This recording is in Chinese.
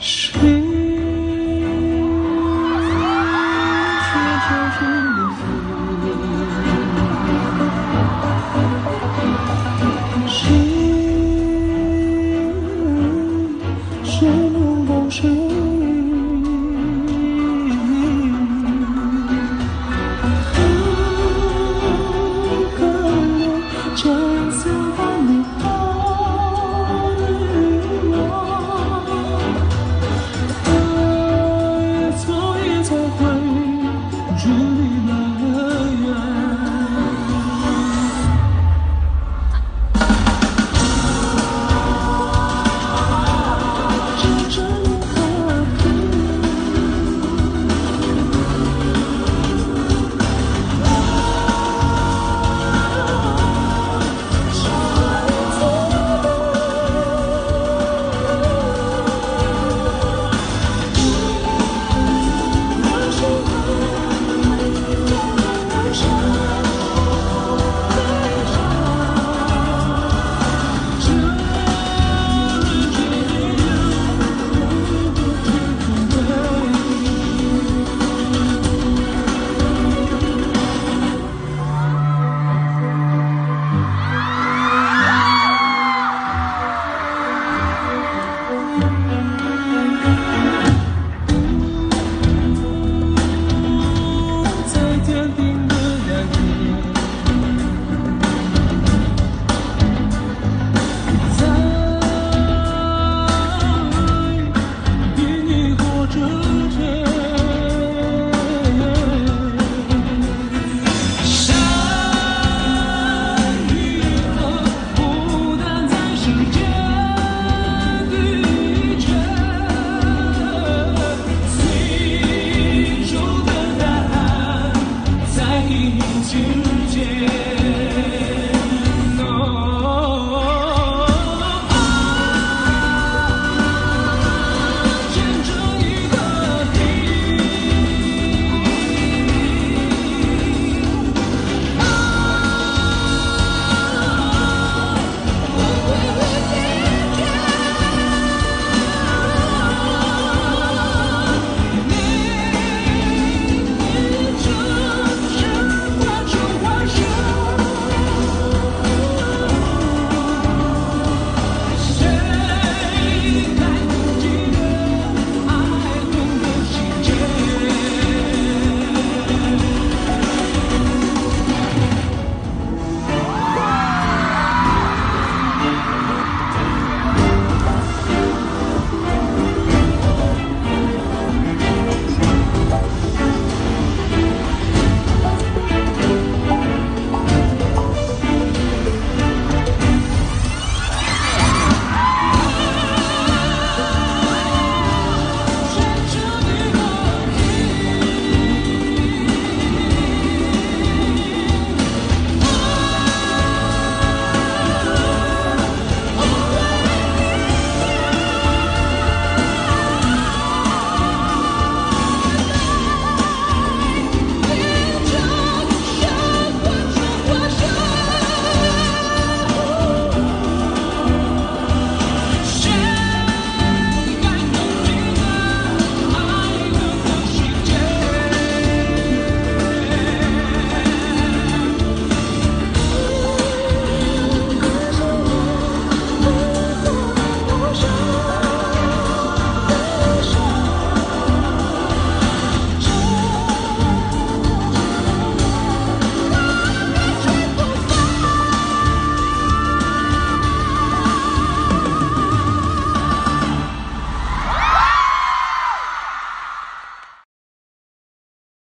谁